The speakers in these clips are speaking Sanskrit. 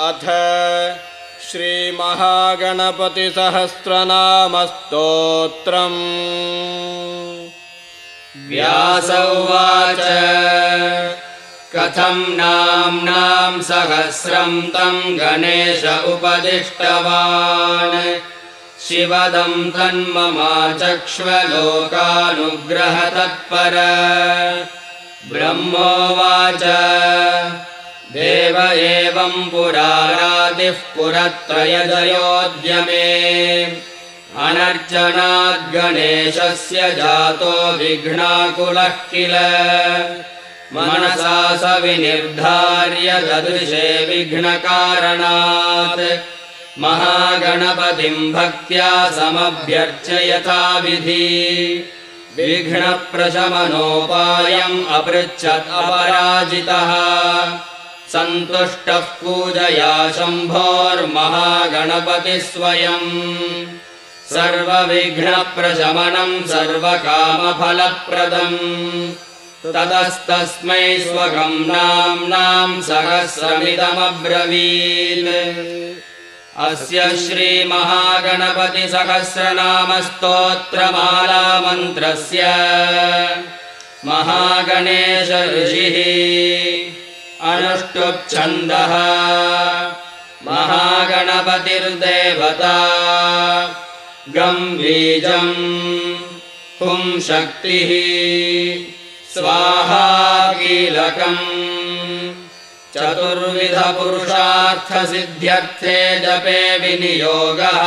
अथ श्रीमहागणपतिसहस्रनामस्तोत्रम्। व्यास उवाच कथम् नाम्नाम् सहस्रम् तम् गणेश उपदिष्टवान्? शिवदम् तन्ममाचक्ष्वलोकानुग्रहतत्पर। ब्रह्मोवाच देव एवम् पुरारादिः पुरत्रयदयोद्यमे। अनर्चनाद्गणेशस्य जातो विघ्नाकुलः किल। मनसा स विनिर्धार्य ददृशे विघ्नकारणात्। महागणपतिम् भक्त्या समभ्यर्चयथाविधि विघ्नप्रशमनोपायम् अपृच्छत् अपराजितः सन्तुष्टः पूजया शम्भोर्महागणपतिः स्वयम् सर्वविघ्नप्रशमनम् सर्वकामफलप्रदम्। ततस्तस्मै स्वगम् नाम्नाम् सहस्रमिदमब्रवीत्। अस्य श्रीमहागणपतिसहस्रनामस्तोत्रमालामन्त्रस्य महागणेश ऋषिः अनुष्टुप्छन्दः। महागणपतिर्देवता। गम्बीजम् पुंशक्तिः स्वाहाकीलकम् चतुर्विधपुरुषार्थसिद्ध्यर्थे जपे विनियोगः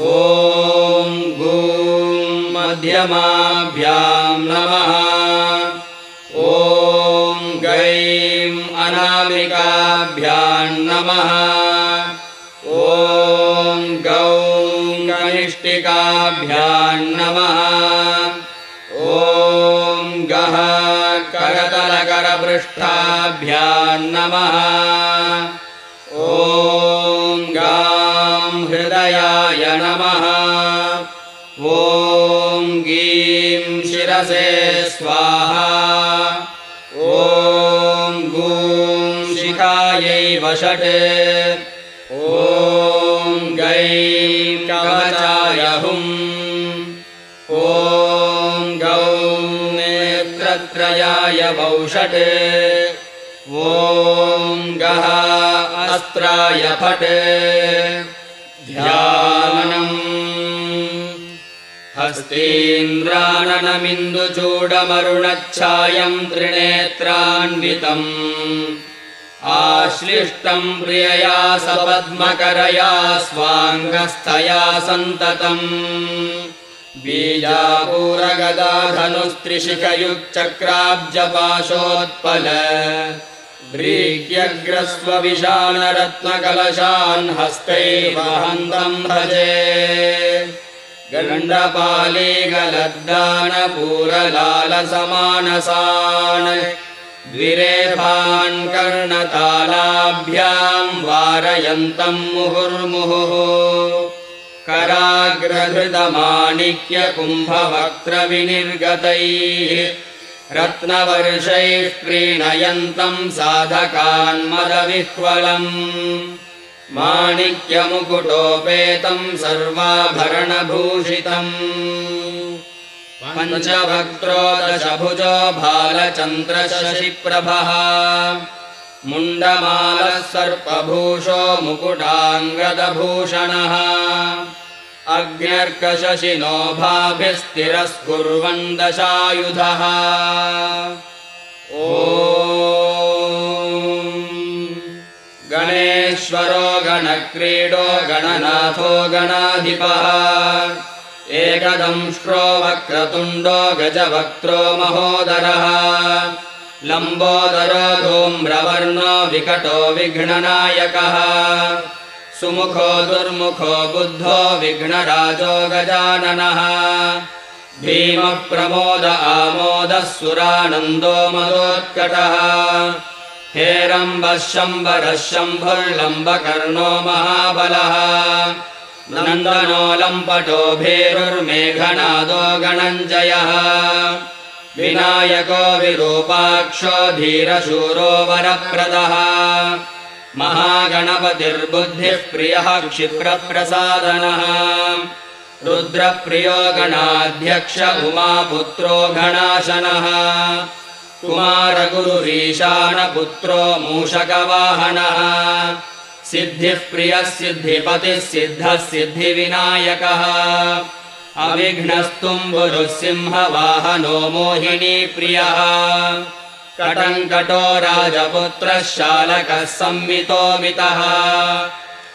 ॐ गूं मध्यमाभ्याम् नमः। ॐ गैम् अनामिकाभ्याम् नमः। ॐ गौं कनिष्ठिकाभ्याम् नमः। ॐ गः करतलकरपृष्ठाभ्याम् नमः स्वाहा। ॐ गूं शिखायै वषट्। ॐ गैं कवचाय हुम् ॐ गौं नेत्रत्रयाय वौषट्। ॐ गः अस्त्राय फट्। ध्यानम् हस्तीन्द्राननमिन्दुचूडमरुणच्छायम् त्रिनेत्रान्वितम्। आश्लिष्टम् प्रियया सपद्मकरया स्वाङ्गस्थया सन्ततम्। बीजापूरगदाधनुस्त्रिशिखयुक्चक्राब्जपाशोत्पल। व्रीह्यग्रस्वविशालरत्नकलशान् हस्तैव हन्तम् भजे गण्डपालीगलद्दानपूरलालसमानसान् द्विरेफान् कर्णतालाभ्याम् वारयन्तम् मुहुर्मुहुः। कराग्रहृतमाणिक्यकुम्भवक्त्रविनिर्गतैः रत्नवर्षैः क्रीणयन्तम् साधकान्मदविह्वलम् माणिक्यमुकुटोपेतम् सर्वाभरणभूषितम्। पञ्चभक्त्रो दशभुजो भालचन्द्रशशिप्रभः मुण्डमालः सर्पभूषो मुकुटाङ्गदभूषणः। अग्न्यर्कशशिनो भाभिस्तिरस्कुर्वन् दशायुधः ॐ गणेश्वरो गणक्रीडो गणनाथो गणाधिपः। एकदंष्ट्रो वक्रतुण्डो गजवक्त्रो महोदरः। लम्बोदरो धूम्रवर्णो विकटो विघ्ननायकः। सुमुखो दुर्मुखो बुद्धो विघ्नराजो गजाननः। भीमः प्रमोद आमोदः सुरानन्दो मदोत्कटः हेरम्बः शम्बरः शम्भुर्लम्बकर्णो महाबलः। नन्दनो लम्पटो भेरुर्मेघनादो गणञ्जयः। विनायको विरूपाक्षो धीरशूरो वरप्रदः। महागणपतिर्बुद्धिः प्रियः क्षिप्रप्रसादनः। रुद्रप्रियो गणाध्यक्ष उमापुत्रो गणाशनः कुमारगुरुरीशानपुत्रो मूषकवाहनः। सिद्धिः प्रियः सिद्धिपतिः सिद्धः सिद्धिविनायकः अविघ्नस्तुम्बुरुः सिंहवाहनो मोहिनी प्रियः कटङ्कटो राजपुत्रः शालकः संवितोमितः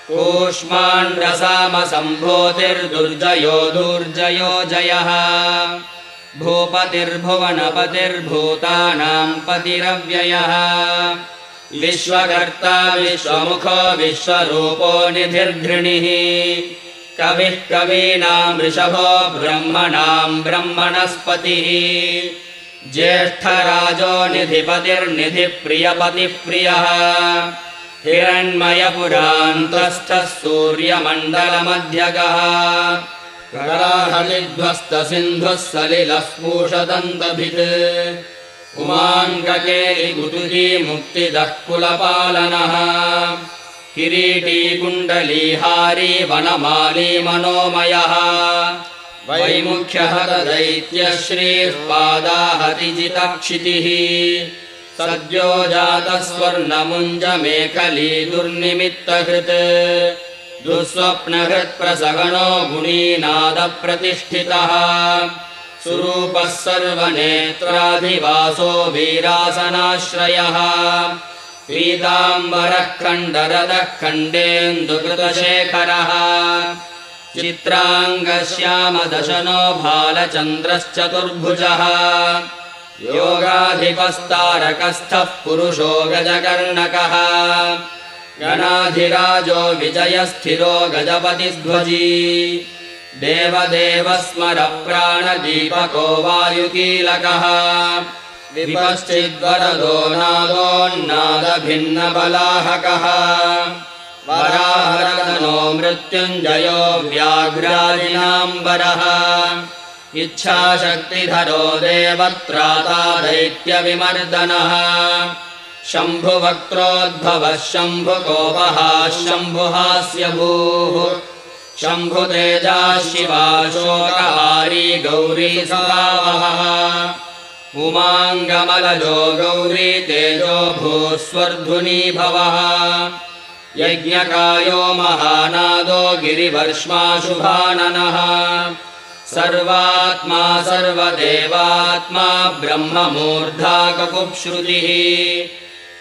कूष्माण्डसामसम्भूतिर्दुर्जयो दुर्जयो जयः भूपतिर्भुवनपतिर्भूतानाम् पतिरव्ययः। विश्वकर्ता विश्वमुखो विश्वरूपो निधिर्घृणिः कविः कवीनाम् ऋषभो ब्रह्मणाम् ब्रह्मणस्पतिः। ज्येष्ठराजो निधिपतिर्निधिप्रियपतिप्रियः। हिरण्मयपुरान्तस्थः सूर्यमण्डलमध्यगः कराहलिध्वस्तसिन्धुः सलिलः पूषदन्तभित् उमाङ्गकेलिगुतुकी मुक्तिदः कुलपालनः किरीटी कुण्डलीहारी वनमाली मनोमयः वैमुख्यः दैत्यश्रीः पादाहतिजितक्षितिः सद्यो जातः स्वर्णमुञ्जमेखली दुर्निमित्तहृत् दुःस्वप्नहृत्प्रसगणो गुणीनादप्रतिष्ठितः सुरूपः सर्वनेत्राधिवासो वीरासनाश्रयः। पीताम्बरः खण्डरदः खण्डेन्दुकृतशेखरः। चित्राङ्गश्यामदशनो भालचन्द्रश्चतुर्भुजः। योगाधिपस्तारकस्थः पुरुषो गजकर्णकः गणाधिराजो विजयस्थिरो गजपतिध्वजी। देवदेव स्मर प्राणदीपको वायुकीलकः। विपश्चिद्वरदो नादोन्नादभिन्नबलाहकः वराहरदनो मृत्युञ्जयो व्याघ्रादिनाम्बरः। इच्छाशक्तिधरो देवत्राता दैत्यविमर्दनः शम्भुवक्त्रोद्भवः शम्भुकोपः शम्भुहास्य भूः शम्भुतेजा शिवा शोकहारी गौरी सभावः उमाङ्गमलजो गौरी तेजो भूस्वर्धुनी भवः यज्ञकायो महानादो गिरिवर्ष्माशुभाननः सर्वात्मा सर्वदेवात्मा ब्रह्ममूर्धा ककुप्श्रुतिः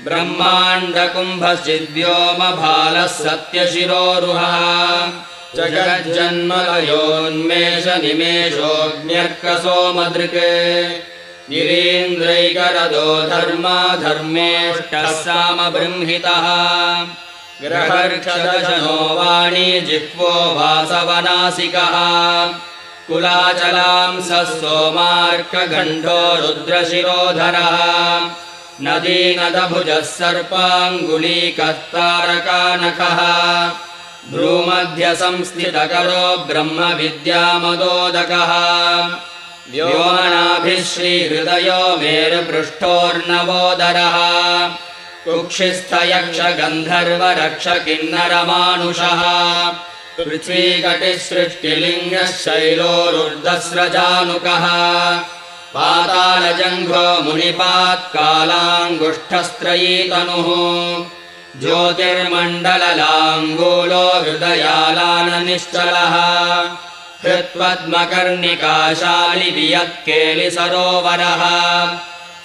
ब्रह्माण्डकुम्भचिद्व्योमभालः सत्यशिरोरुहः जगज्जन्मलयोन्मेष निमेषोऽग्न्यर्कसोमदृक् गिरीन्द्रैकरदो धर्मा धर्मेष्टः सामबृंहितः ग्रहर्षदशनो वाणी जिह्वो वासवनासिकः कुलाचलांसः सोमार्कगण्डो रुद्रशिरोधरः नदीनदभुजः सर्पाङ्गुलीकस्तारकानखः भ्रूमध्यसंस्थितकरो ब्रह्मविद्यामदोदकः। व्योमनाभिः श्रीहृदयो मेरुपृष्ठोर्नवोदरः। कुक्षिस्थयक्षगन्धर्वरक्ष किन्नरमानुषः पृथ्वीकटिसृष्टिलिङ्गः शैलोरुर्धस्रजानुकः पातालजङ्घो मुनिपात्कालाङ्गुष्ठस्त्रयीतनुः ज्योतिर्मण्डललाङ्गूलो हृदयालाननिश्चलः। हृत्पद्मकर्णिकाशालि वियत्केलिसरोवरः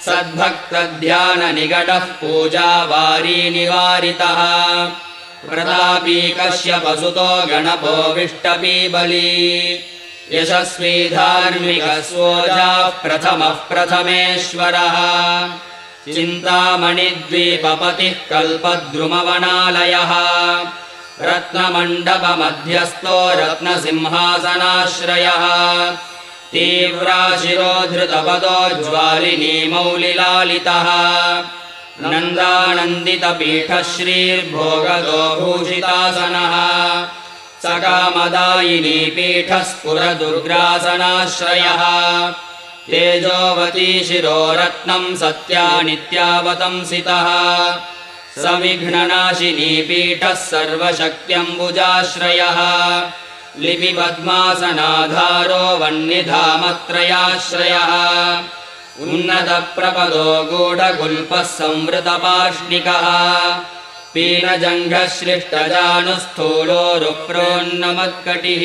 सद्भक्तध्याननिगडः पूजावारी निवारितः। प्रतापी कश्यपसुतो गणपो विष्टपीबली यशस्वी धार्मिकस्वोजाः प्रथमः प्रथमेश्वरः। चिन्तामणिद्वीपपतिः कल्पद्रुमवनालयः। रत्नमण्डपमध्यस्थो रत्नसिंहासनाश्रयः। तीव्राशिरोधृतपदो ज्वालिनी मौलिलालितः नन्दानन्दितपीठश्रीर्भोगदो भूषितासनः सकामदायिनी पीठस्फुरदुर्ग्रासनाश्रयः। तेजोवती शिरोरत्नम् सत्या नित्यावतंसितः सविघ्ननाशिनी पीठः सर्वशक्त्यम्बुजाश्रयः। लिपि पद्मासनाधारो वह्निधामत्रयाश्रयः। उन्नतप्रपदो गूढगुल्पः संवृतपार्ष्णिकः पीनजङ्घश्लिष्टजानुस्थूलोरुप्रोन्नमत्कटिः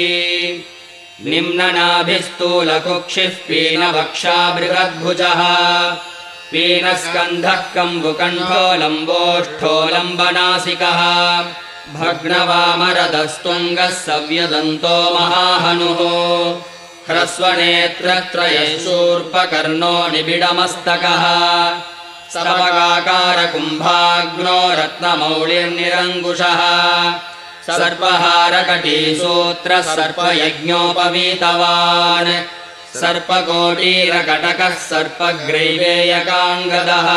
निम्ननाभिस्थूलकुक्षिः पीनवक्षा बृहद्भुजः पीनस्कन्धः कम्बुकण्ठो लम्बोष्ठो लम्बनासिकः भग्नवामरदस्तुङ्गः सव्यदन्तो महाहनुः। ह्रस्वनेत्रत्रयः शूर्पकर्णो निबिडमस्तकः सर्वकाकारकुम्भाग्नो रत्नमौलिर्निरङ्कुशः सर्पहारकटीसूत्र सर्पयज्ञोपवीतवान् सर्पकोटीरकटकः सर्पग्रैवेयकाङ्गदः।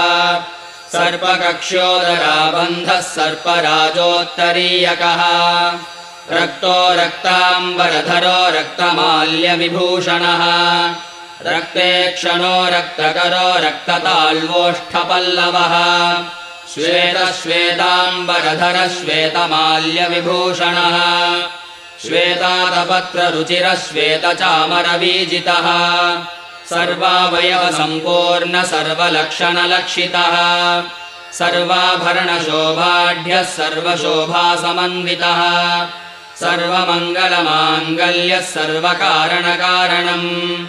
सर्पकक्ष्योदराबन्धः सर्पराजोत्तरीयकः। रक्तो रक्ताम्बरधरो रक्तमाल्यविभूषणः रक्ते क्षणो रक्तकरो रक्तताल्वोष्ठपल्लवः। श्वेतश्वेताम्बरधर श्वेतमाल्यविभूषणः श्वेतातपत्ररुचिरः श्वेतचामरवीजितः सर्वावयवसम्पूर्ण सर्वलक्षणलक्षितः सर्वाभरणशोभाढ्यः सर्वशोभासमन्वितः। सर्वमङ्गलमाङ्गल्यः सर्वकारणकारणम्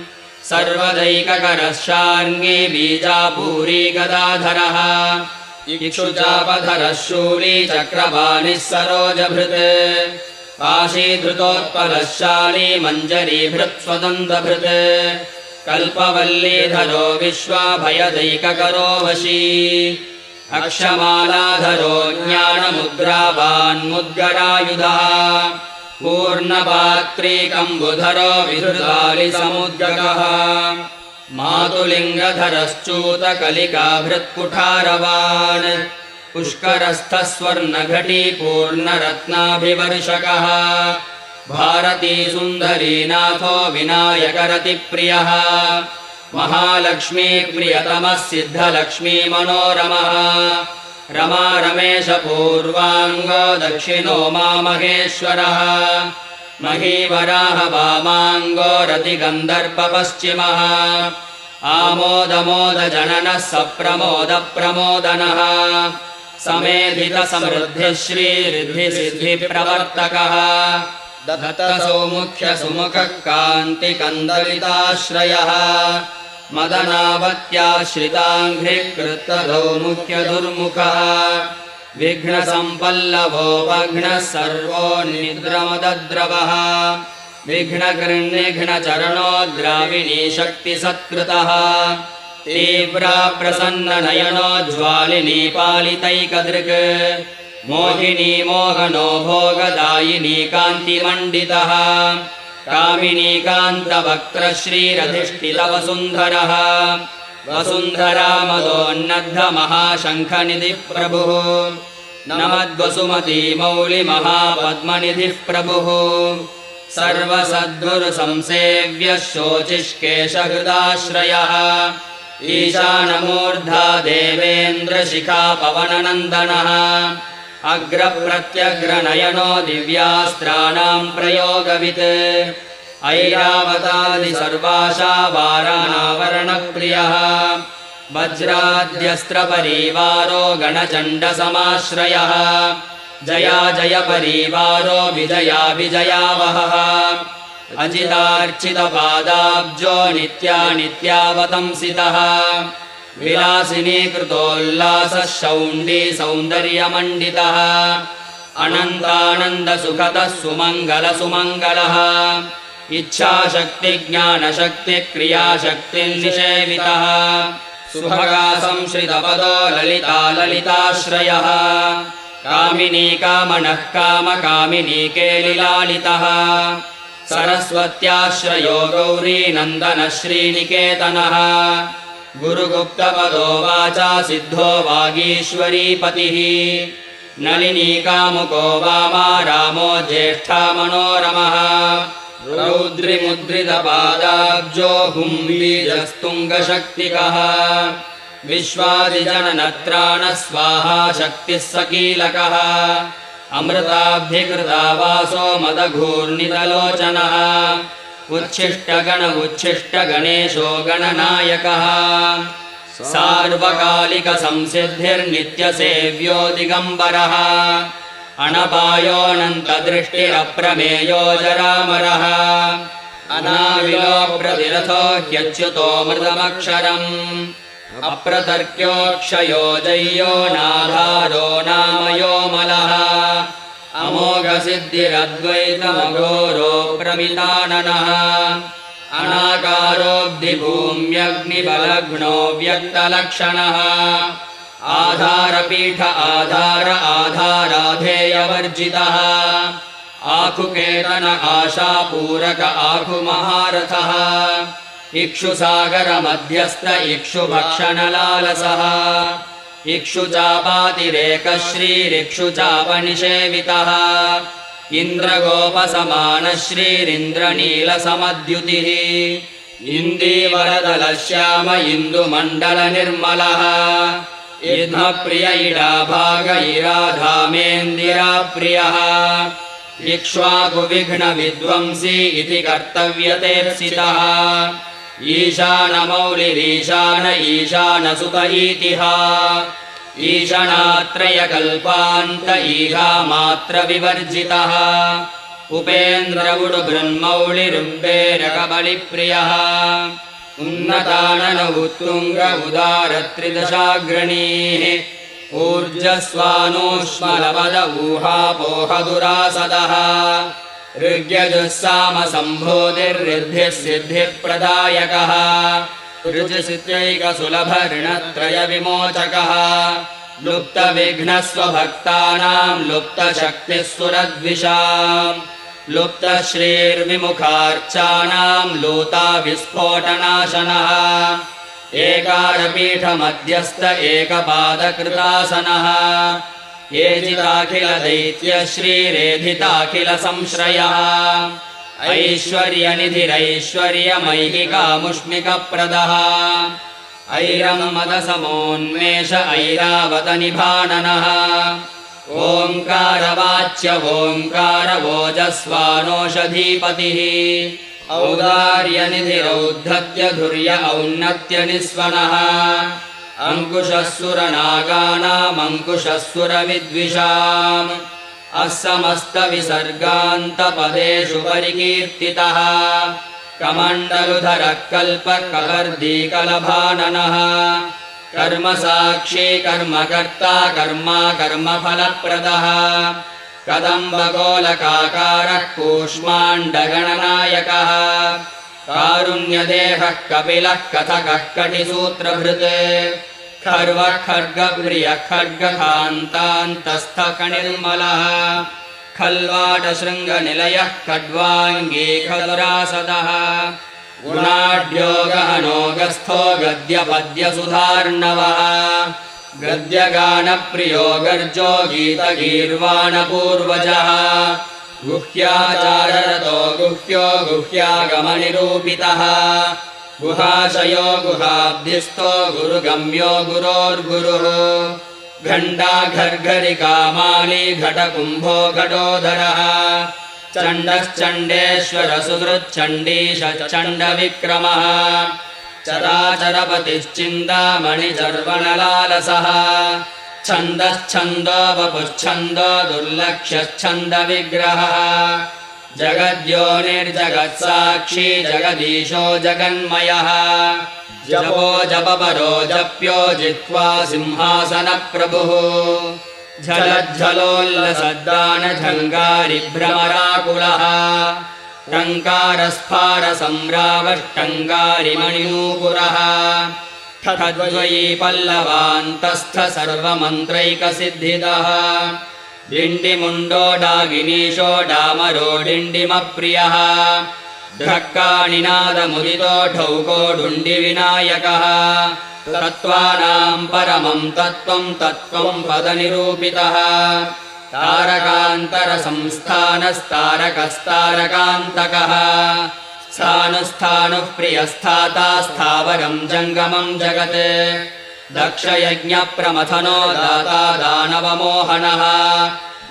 सर्वदैककरः शार्ङ्गी बीजापूरी गदाधरः। इक्षुचापधरः शूली चक्रवाणिः सरोजभृत्। काशीधृतोत्पलः शाली मञ्जरीभृत् स्वदन्तभृत् कल्पवल्लीधरो विश्वाभयदैककरो वशी अक्षमालाधरो ज्ञानमुद्रावान्मुद्गरायुधः पूर्णपात्रीकम्बुधरो विधृतालिसमुद्गकः मातुलिङ्गधरश्चूतकलिकाभृत्कुठारवान्। पुष्करस्थः स्वर्णघटी पूर्णरत्नाभिवर्षकः भारती सुन्दरीनाथो विनायकरतिप्रियः। महालक्ष्मी प्रियतमः सिद्धलक्ष्मी मनोरमः रमा रमेश पूर्वाङ्गो दक्षिणो मामहेश्वरः। महीवराह वामाङ्गो रतिगन्धर्पपश्चिमः आमोदमोदजननः सप्रमोदप्रमोदनः। समेधितसमृद्धिः श्रीरिद्धिसिद्धिप्रवर्तकः। दत्तसौमुख्यसुमुखः कान्तिकन्दलिताश्रयः विघ्नसम्पल्लभो वघ्नः सर्वो निद्रमदद्रवः। विघ्नकृन्निघ्नचरणो द्राविणी शक्तिसत्कृतः। तीव्रा प्रसन्ननयनो ज्वालिनी पालितैकदृक्। मोहिनी मोहनो भोगदायिनी कान्तिमण्डितः कामिनी कान्तवक्त्र श्रीरधिष्ठितवसुन्धरः वसुन्धरा मदोन्नद्धमहाशङ्खनिधिः प्रभुः नमद्वसुमती मौलिमहापद्मनिधिः प्रभुः सर्वसद्गुरुसंसेव्यः शोचिष्केशहृदाश्रयः ईशानमूर्धा देवेन्द्रशिखा पवननन्दनः अग्रप्रत्यग्रनयनो दिव्यास्त्राणाम् प्रयोगवित्। ऐरावतादि सर्वाशा वाराणावरणप्रियः वज्राद्यस्त्रपरीवारो गणचण्डसमाश्रयः। जया जय परीवारो विजया विजयावहः। अजितार्चितपादाब्जो नित्या नित्यावतंसितः विलासिनी कृतोल्लासः शौण्डी सौन्दर्यमण्डितः। अनन्तानन्दसुखतः सुमङ्गलसुमङ्गलः इच्छाशक्तिज्ञानशक्तिक्रियाशक्तिर्निषेवितः। सुभगासंश्रितपदो ललिता ललिताश्रयः कामिनी कामनः कामकामिनी केलिलालितः। सरस्वत्याश्रयो गौरी नन्दनः श्रीनिकेतनः गुरुगुप्तपदो वाचा सिद्धो वागीश्वरीपतिः। नलिनीकामुको वामा रामो ज्येष्ठा मनोरमः। रौद्रिमुद्रितपादाब्जो हुम्बीजस्तुङ्गशक्तिकः। विश्वादिजननत्राणः स्वाहा शक्तिः सकीलकः। अमृताब्धिकृता वासो मदघूर्णितलोचनः उच्छिष्टगण उच्छिष्टगणेशो गणनायकः। सार्वकालिकसंसिद्धिर्नित्यसेव्यो दिगम्बरः। अणपायोऽनन्तदृष्टिरप्रमेयो जरामरः। अनाविलो प्रतिरथो ह्यच्युतो मृदमक्षरम्। अप्रतर्क्योक्षयो जय्यो नाधारो नामयो मलः अमोघसिद्धिरद्वैतमघोरो प्रमिताननः अनाकारोऽब्धिभूम्यग्निबलघ्नो व्यक्तलक्षणः। आधारपीठ आधार आधाराधेयवर्जितः। आखुकेतन आशापूरक आखुमहारथः। इक्षुसागरमध्यस्थ इक्षुभक्षणलालसः इक्षुचापातिरेकश्रीरिक्षुचापनिषेवितः इन्द्रगोपसमानः श्रीरिन्द्रनीलसमद्युतिः इन्दीवरदलश्याम इन्दुमण्डलनिर्मलः। इद्मप्रिय इडाभाग इराधामेन्दिराप्रियः इक्ष्वाकुविघ्नविद्वंसी इति कर्तव्यतेप्सितः ईशानमौलिरीशान ईशानसुत इतिहा ईशनात्रयकल्पान्त ईहामात्रविवर्जितः उपेन्द्र उडुबृन्मौलिरुम्बेरकबलिप्रियः उन्नतानन उत्तुङ्ग उदारत्रिदशाग्रणीः ऊर्जस्वानोष्मलपद ऊहापोहदुरासदः ऋग्यजुस्सामसम्भोधिर्ऋद्धिः सिद्धिप्रदायकः ऋजसित्यैकसुलभऋणत्रयविमोचकः। लुप्तविघ्नस्वभक्तानाम् लुप्तशक्तिः सुरद्विषाम् लुप्तश्रीर्विमुखार्चानाम् लूता विस्फोटनाशनः एकारपीठमध्यस्थ एकपादकृतासनः एजिताखिलदैत्य श्रीरेधिताखिलसंश्रयः ऐश्वर्यनिधिरैश्वर्यमैहिकामुष्मिकप्रदः ऐरमदसमोन्मेष ऐरावतनिभाननः। ओङ्कारवाच्य ओङ्कार ओजस्वानोषधीपतिः औदार्यनिधिरौद्धत्य धुर्य औन्नत्यनिस्वनः अङ्कुशस्सुरनागानामङ्कुशस्सुरविद्विषाम् असमस्तविसर्गान्तपदेषु परिकीर्तितः। कमण्डलुधरः कल्पकवर्दीकलभाननः कर्मसाक्षी कर्मकर्ता कर्मा कर्मफलप्रदः। कदम्बगोलकाकारः कूष्माण्डगणनायकः कारुण्यदेहः कपिलः कथकः कटिसूत्रभृत्। खर्वः खड्गप्रियः खड्गकान्तान्तस्थकनिर्मलः खल्वाटशृङ्गनिलयः खड्वाङ्गी खदुरासदः गुणाढ्यो गद्यपद्यसुधार्णवः गद्यगानप्रियो गर्जो गीतगीर्वाणपूर्वजः गुह्याचाररतो गुह्यो गुह्यागमनिरूपितः। गुहाशयो गुहाब्धिस्थो गुरुगम्यो गुरोर्गुरुः। घण्डाघर्घरिकामाली घटकुम्भो घटोधरः चण्डश्चण्डेश्वर सुहृच्चण्डीशचण्डविक्रमः छन्दश्छन्दो वपुच्छन्दो दुर्लक्ष्यच्छन्दविग्रहः जगद्योनिर्जगत्साक्षी जगदीशो जगन्मयः। जपो जपपरो जप्यो जित्वा सिंहासनप्रभुः। झलज्झलोल्लसद्दानझङ्गारिभ्रमराकुलः। टङ्कारस्फारसम्रावष्टङ्गारिमणिनूपुरः पल्लवान्तस्थ सर्वमन्त्रैकसिद्धिदः डिण्डिमुण्डो डागिनीशो डामरो डिण्डिमप्रियः। ढक्कानिनादमुदितो ठौकोडुण्डिविनायकः तत्त्वानाम् परमम् तत्त्वम् तत्त्वम् पदनिरूपितः। तारकान्तरसंस्थानस्तारकस्तारकान्तकः स्थानुस्थानुः प्रियस्थाता स्थावरम् जङ्गमम् जगत्। दक्षयज्ञप्रमथनो दाता दानवमोहनः।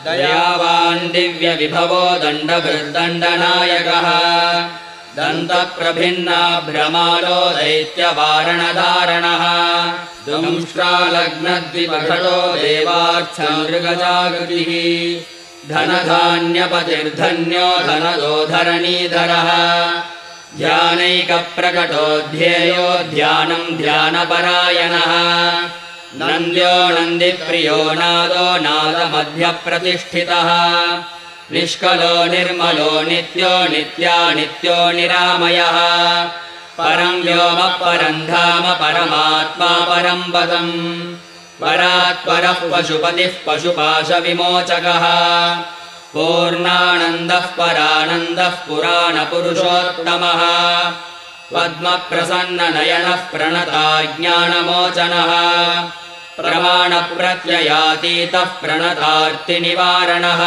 दयावान् दिव्यविभवो दण्डभृद्दण्डनायकः दन्तप्रभिन्ना भ्रमालो दैत्यवारणधारणः। दुंष्ट्रालग्नद्विपघटो देवार्थमृगजागृतिः धनधान्यपतिर्धन्यो धनदो धरणीधरः। ध्यानैकप्रकटो ध्येयो ध्यानम् ध्यानपरायणः। नन्द्यो नन्दिप्रियो नादो नादमध्यप्रतिष्ठितः। निष्कलो निर्मलो नित्यो नित्या नित्यो निरामयः। परम् व्योम परम् धाम परमात्मा परम् पदम् परात्परः पशुपतिः पशुपाशविमोचकः। पूर्णानन्दः परानन्दः पुराणपुरुषोत्तमः। पद्मप्रसन्ननयनः प्रणता ज्ञानमोचनः प्रमाणप्रत्ययातीतः प्रणतार्तिनिवारणः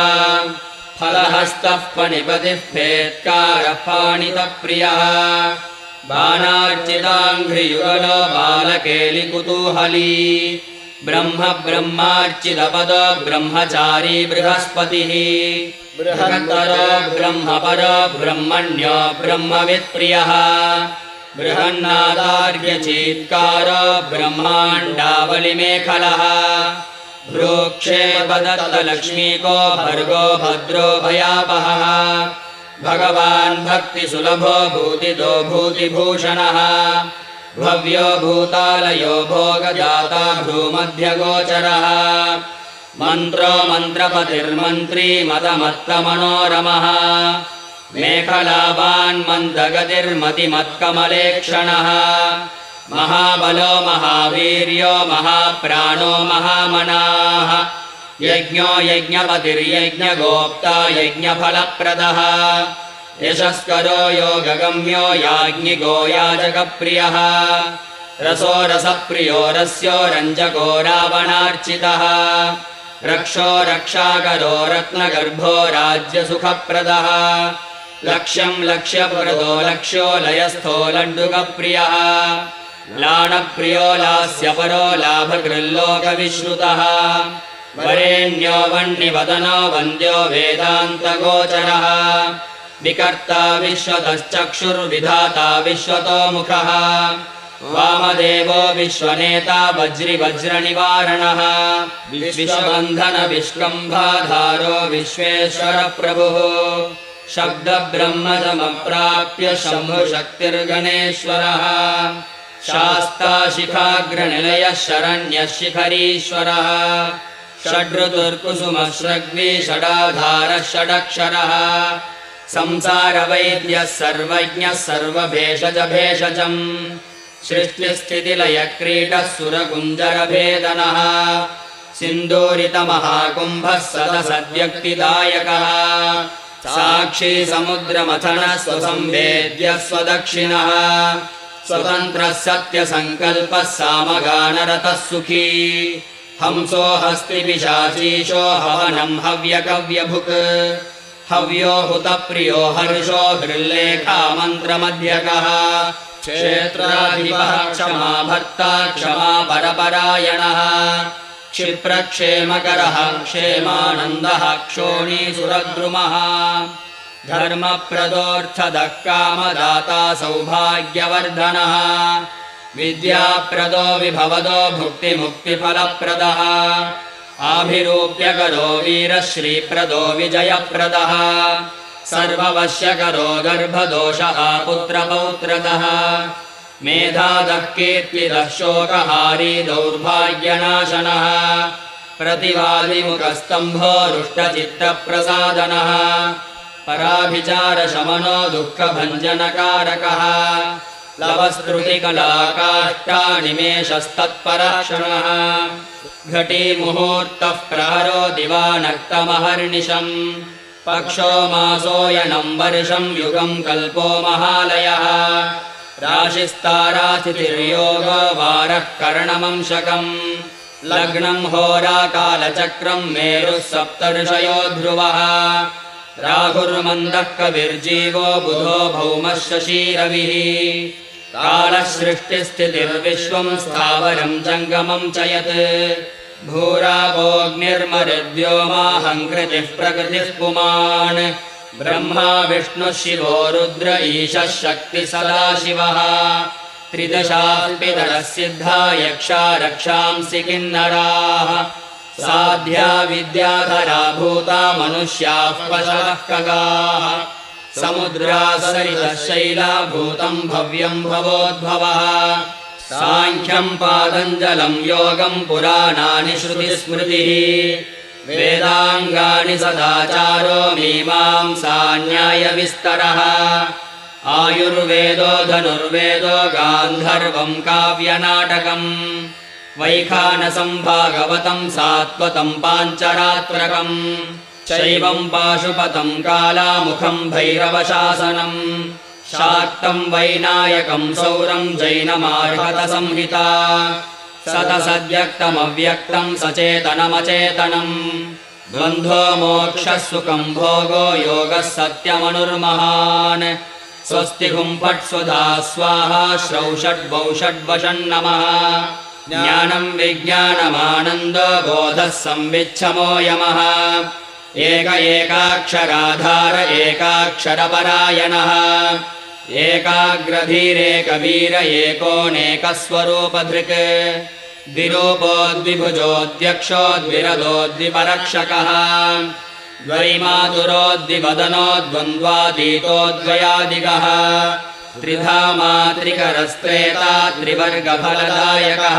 फलहस्तः पणिपतिः फेत्कारः पाणितप्रियः बाणार्चिताङ्घ्रियुगलो बालकेलिकुतूहली ब्रह्म ब्रह्मार्चितपदो ब्रह्मचारी बृहस्पतिः। बृहन्तरो ब्रह्मपरो ब्रह्मण्यो ब्रह्मवित्प्रियः। बृहन्नादार्यचीत्कारो ब्रह्माण्डावलिमेखलः। भ्रूक्षेपदत्तलक्ष्मीको भर्गो भद्रो भयापहः। भगवान् भक्तिसुलभो भूतितो भूतिभूषणः भव्यो भूतालयो भोगजाता भ्रूमध्यगोचरः मन्त्रो मन्त्रपतिर्मन्त्री मदमत्तमनोरमः मेखलावान् मन्दगतिर्मतिमत्कमलेक्षणः। महाबलो महावीर्यो महाप्राणो महामनाः। यज्ञो यज्ञपतिर्यज्ञगोप्ता यज्ञफलप्रदः यशस्करो योगगम्यो याज्ञिको याजकप्रियः। रसो रसप्रियो रस्यो रञ्जको रावणार्चितः। रक्षो रक्षाकरो रत्नगर्भो राज्यसुखप्रदः। लक्ष्यम् लक्ष्यप्रदो लक्ष्यो लयस्थो लड्डुकप्रियः। लाणप्रियो लास्यपरो लाभकृल्लोकविश्रुतः। वरेण्यो वह्निवदनो वन्द्यो वेदान्तगोचरः विकर्ता विश्वतश्चक्षुर्विधाता विश्वतो मुखः। वामदेवो विश्वनेता वज्रिवज्रनिवारणः। विश्वबन्धन विष्कम्भाधारो विश्वेश्वरप्रभुः। शब्दब्रह्मजमप्राप्य शम्भुशक्तिर्गणेश्वरः। शास्ताशिखाग्रनिलयः शरण्यः शिखरीश्वरः षड्ऋतुर्कुसुमश्रग्वी षडाधारः षडक्षरः संसारवैद्यः सर्वज्ञः सर्वभेषजभेषजम् सृष्टिस्थितिलयक्रीडः सुरकुञ्जरभेदनः सिन्दूरितमहाकुम्भः सदसद्व्यक्तिदायकः साक्षी समुद्रमथनः स्वसंवेद्यः स्वदक्षिणः स्वतन्त्रः सत्यसङ्कल्पः सामगानरतः सुखी हंसो हस्तिपिशाचीशो हवनम् हव्यकव्यभुक् हव्यो हुतप्रियो हर्षो हृल्लेखामन्त्रमध्यकः क्षेत्राधिपः क्षमा भर्ता क्षमा परपरायणः। क्षिप्रक्षेमकरः क्षेमानन्दः क्षोणीसुरद्रुमः धर्मप्रदोऽर्थदः कामदाता सौभाग्यवर्धनः। विद्याप्रदो विभवदो भुक्तिमुक्तिफलप्रदः आभिरूप्यकरो वीरश्रीप्रदो विजयप्रदः। सर्ववश्यकरो गर्भदोषः कीर्तिदः शोकहारी दौर्भाग्यनाशनः। प्रतिवादिमुखस्तम्भो रुष्टचित्तप्रसादनः। पराभिचारशमनो दुःखभञ्जनकारकः लवस्त्रुतिकलाकाष्टानिमेषस्तत्पराक्षणः घटीमुहूर्तः प्रहरो दिवानक्तमहर्निशम्। पक्षो मासोऽयनम् वर्षम् युगम् कल्पो महालयः। राशिस्तारातिथिर्योगो वारः कर्णमंशकम्। लग्नम् होराकालचक्रम् मेरुः सप्तर्षयो ध्रुवः। राहुर्मन्दः कविर्जीवो बुधो भौमः शशीरविः कालः सृष्टिस्थितिर्विश्वम् स्थावरम् जङ्गमम् च यत्। भूरावोऽग्निर्मरुद्व्योमाहङ्कृतिः प्रकृतिः पुमान्। ब्रह्मा विष्णुः शिवो रुद्र ईशः शक्ति सदा शिवः। सिद्धा यक्षा रक्षांसि किन्नराः। साध्या विद्याधरा भूता मनुष्याः पशवः खगाः समुद्रा सरितः शैला भूतम् भव्यम् भवोद्भवः। साङ्ख्यम् पादञ्जलम् योगम् पुराणानि श्रुतिस्मृतिः। वेदाङ्गानि सदाचारो मीमांसा न्यायविस्तरः आयुर्वेदो धनुर्वेदो गान्धर्वम् काव्यनाटकम्। वैखानसम् भागवतम् सात्वतम् पाञ्चरात्रकम् शैवम् पाशुपतम् कालामुखम् भैरवशासनम् शाक्तम् वैनायकम् सौरम् जैनमार्हतसंहिता। सतसद्यक्तमव्यक्तम् सचेतनमचेतनम् द्वन्द्वो मोक्षः सुखम् भोगो योगः सत्यमनुर्महान्। स्वस्ति हुम्फट् स्वधा स्वाहा श्रौषड्वौ षड्वषण्नमः ज्ञानम् विज्ञानमानन्दो बोधः संविच्छमो यमः एक एकाक्षराधार एकाक्षरपरायणः। एकाग्रधीरेकवीर एकोनेकस्वरूपधृक्। द्विरूपो द्विभुजोऽध्यक्षो द्विरदो द्विपरक्षकः द्वैमातुरो द्विवदनो द्वन्द्वातीतो द्वयादिगः त्रिधा मात्रिकरस्त्रेता त्रिवर्गफलदायकः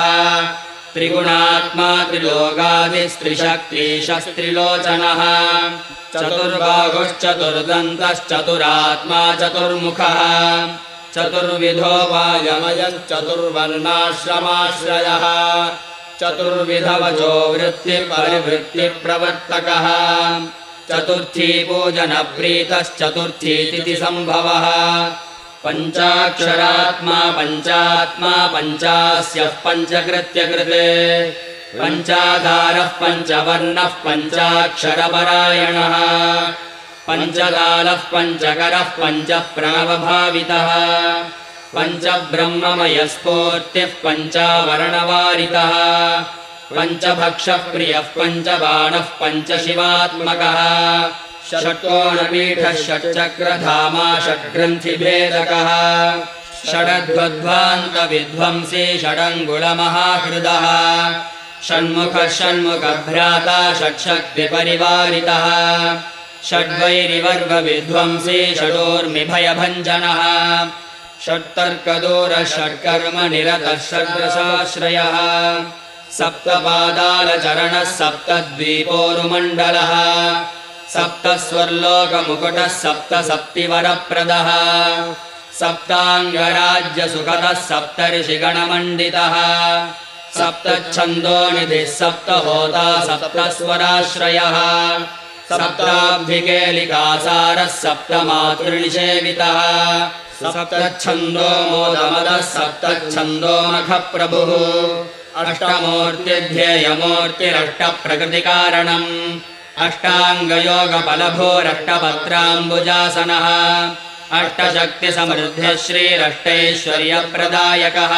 त्रिगुणात्मा त्रिलोगादिस्त्रिशक्तिशस्त्रिलोचनः चतुर्बाहुश्चतुर्दन्तश्चतुरात्मा चतुर्मुखः। चतुर्विधो वायमयश्चतुर्वर्णाश्रमाश्रयः। चतुर्विधवचो वृत्तिपरिवृत्तिप्रवर्तकः। चतुर्थी पूजनप्रीतश्चतुर्थीतिथि सम्भवः पञ्चाक्षरात्मा पञ्चात्मा पञ्चास्यः पञ्चकृत्यकृते। पञ्चाधारः पञ्चवर्णः पञ्चाक्षरपरायणः। पञ्चकालः पञ्चकरः पञ्चप्रणवभावितः पञ्चब्रह्ममयस्फूर्तिः पञ्चावर्णवारितः। पञ्चभक्षः प्रियः पञ्चबाणः पञ्चशिवात्मकः षट्कोणपीठः षट्चक्रधामा षड्ग्रन्थिभेदकः षडध्वध्वान्तविध्वंसी षडङ्गुलमहाहृदः। षण्मुखः षण्मुखभ्राता षट्शक्तिपरिवारितः। षड्वैरिवर्गविध्वंसी षडोर्मिभयभञ्जनः। षट्कर्म निरतः षड्रसाश्रयः सप्तपादालचरणः सप्तद्वीपोरुमण्डलः सप्तस्वर्लोकमुकुटः सप्त सप्तच्छन्दोनिधिः सप्तहोता सप्तस्वराश्रयः। सप्ताब्धिकेलिकासारः सप्तमातृनिषेवितः। सप्तच्छन्दो मोदमदः सप्तच्छन्दोमखप्रभुः अष्टमूर्तिध्येयमूर्तिरष्टप्रकृतिकारणम् अष्टाङ्गयोगफलभोरष्टपत्राम्बुजासनः। अष्टशक्तिसमृद्धिः श्रीरष्टैश्वर्यप्रदायकः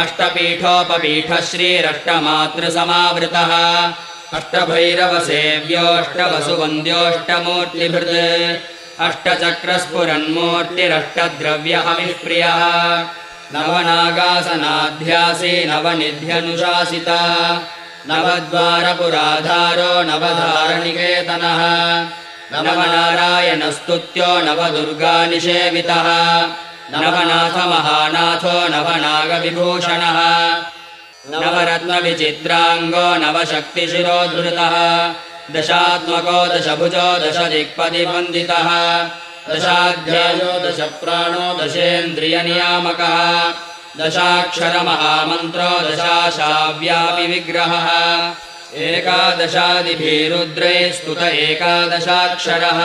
अष्टपीठोपपीठः श्रीरष्टमातृसमावृतः अष्टभैरवसेव्योऽष्टवसुवन्द्योऽष्टमूर्तिभृत्। अष्टचक्रस्फुरन्मूर्तिरष्टद्रव्यहविप्रियः नवनागासनाध्यासी नवनिध्यनुशासिता नवद्वारपुराधारो नवधारनिकेतनः नवनारायणस्तुत्यो नवदुर्गानिषेवितः। नवनाथमहानाथो नवनागविभूषणः। नवरत्नविचित्राङ्गो नवशक्तिशिरोद्धृतः दशात्मको दशभुजो दशदिक्पदिवन्दितः दशाध्यायो दशप्राणो दशेन्द्रियनियामकः दशाक्षरमहामन्त्रो दशाशाव्यापि विग्रहः। एकादशादिभिरुद्रे स्तुत एकादशाक्षरः।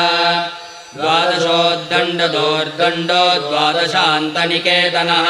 द्वादशोद्दण्डदोर्दण्डो द्वादशान्तनिकेतनः।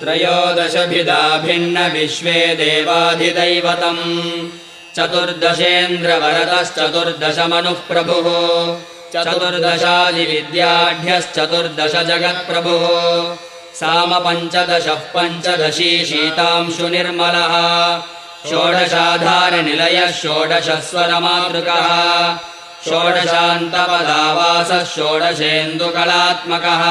त्रयोदशभिदा भिन्न विश्वे देवाधिदैवतम्। चतुर्दशेन्द्रवरतश्चतुर्दशमनुः प्रभुः चतुर्दशादिविद्याढ्यश्चतुर्दश जगत्प्रभुः साम पञ्चदशः पञ्चदशी शीतांशु निर्मलः। षोडशाधारनिलयः षोडशस्वरमातृकः। षोडशान्तपदावासः षोडशेन्दुकलात्मकः।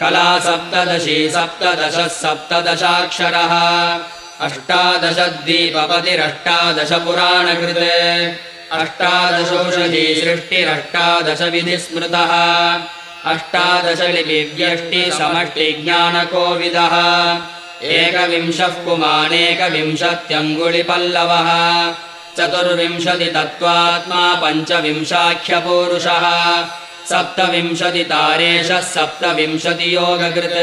कला सप्तदशी सप्तदशः सप्तदशाक्षरः। अष्टादशद्वीपपतिरष्टादश पुराणकृते अष्टादशोषधी सृष्टिरष्टादशविधि स्मृतः अष्टादशलिपिव्यष्टि समष्टिज्ञानकोविदः एकविंशः पुमानेकविंशत्यङ्गुलिपल्लवः चतुर्विंशतितत्त्वात्मा पञ्चविंशाख्यपूरुषः। सप्तविंशतितारेशः सप्तविंशतियोगकृत्।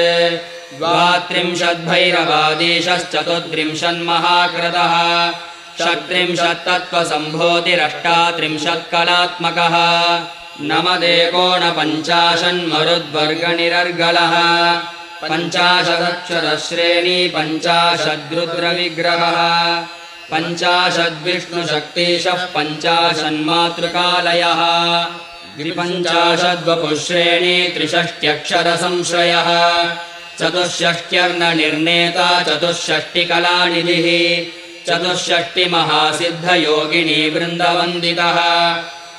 द्वात्रिंशद्भैरवादेशश्चतुर्त्रिंशन्महाकृतः षट्त्रिंशत्तत्त्वसम्भूतिरष्टात्रिंशत्कलात्मकः नमदेकोनपञ्चाशन्मरुद्वर्गनिरर्गलः पञ्चाशदक्षरश्रेणी पञ्चाशद्रुद्रविग्रहः। पञ्चाशद्विष्णुशक्तिशः पञ्चाशन्मातृकालयः। द्विपञ्चाशद्वपुश्रेणी त्रिषष्ट्यक्षरसंश्रयः। चतुष्षष्ट्यर्णनिर्णेता चतुष्षष्टिकलानिधिः। चतुष्षष्टिमहासिद्धयोगिनी वृन्दवन्दितः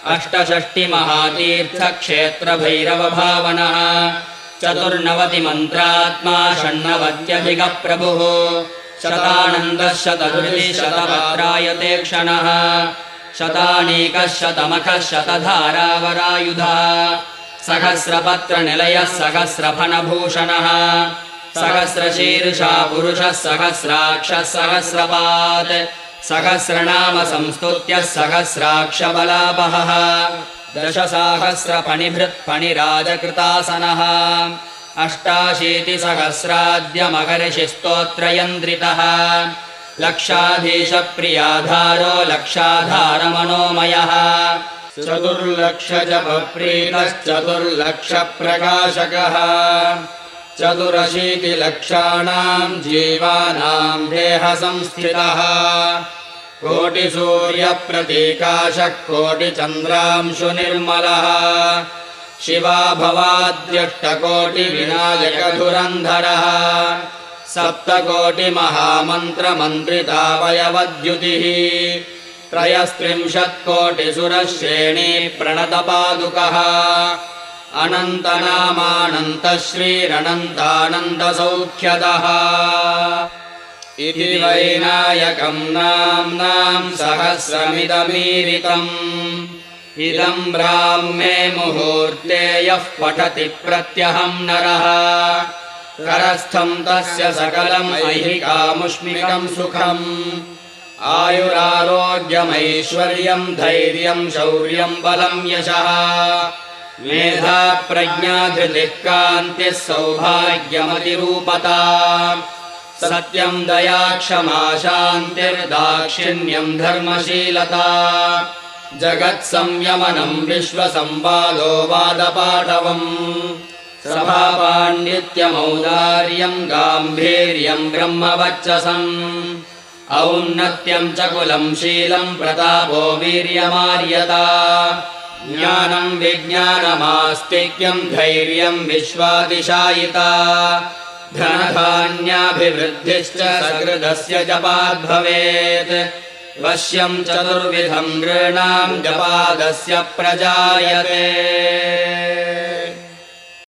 अष्टषष्टिमहातीर्थक्षेत्रभैरवभावनः। चतुर्नवतिमन्त्रात्मा षण्णवत्यधिकः प्रभुः शतानन्दः शतधृति शतपत्रायते क्षणः। शतानीकः शतमखः शतधारावरायुधः सहस्रपत्रनिलयः सहस्रफणभूषणः सहस्रशीर्षा पुरुषः सहस्राक्षः सहस्रपात् सहस्रनाम संस्तुत्यः सहस्राक्षबलापहः। दशसाहस्रफणिभृत्फणिराजकृतासनः अष्टाशीतिसहस्राद्यमहर्षिस्तोत्रयन्द्रितः। लक्षाधीशप्रियाधारो लक्षाधारमनोमयः। चतुर्लक्षजपप्रीतश्चतुर्लक्षप्रकाशकः चतुरशीतिलक्षाणाम् जीवानाम् देहसंस्थितः। कोटिसूर्यप्रतीकाशः कोटिचन्द्रांशु निर्मलः शिवा भवाद्यष्टकोटिविनायकधुरन्धरः। सप्तकोटिमहामन्त्रमन्त्रितावयवद्युतिः। त्रयस्त्रिंशत्कोटिसुरश्रेणी प्रणतपादुकः अनन्तनामानन्तः श्रीरनन्तानन्दसौख्यदः इति वैनायकम् नाम्नाम् सहस्रमिदमीरितम्। इदम् ब्राह्मे मुहूर्ते यः पठति प्रत्यहम् नरः। करस्थम् तस्य सकलम् ऐहिकामुष्मिकम् सुखम्। आयुरारोग्यमैश्वर्यम् धैर्यम् शौर्यम् बलम् यशः मेधा प्रज्ञाधृतिः कान्तिः सौभाग्यमतिरूपता। सत्यम् दया क्षमा शान्तिर्दाक्षिण्यम् धर्मशीलता। जगत्संयमनम् विश्वसंवादो वादपाटवम् सभापाण्डित्यमौदार्यम् गाम्भीर्यम् ब्रह्मवच्चसम् औन्नत्यम् च कुलम् शीलम् प्रतापो वीर्यमार्यता ज्ञानम् विज्ञानमास्तिक्यम् धैर्यम् विश्वादिशायिता। धनधान्याभिवृद्धिश्च सकृदस्य जपाद्भवेत् वश्यम् चतुर्विधम् नृणाम् जपादस्य प्रजायते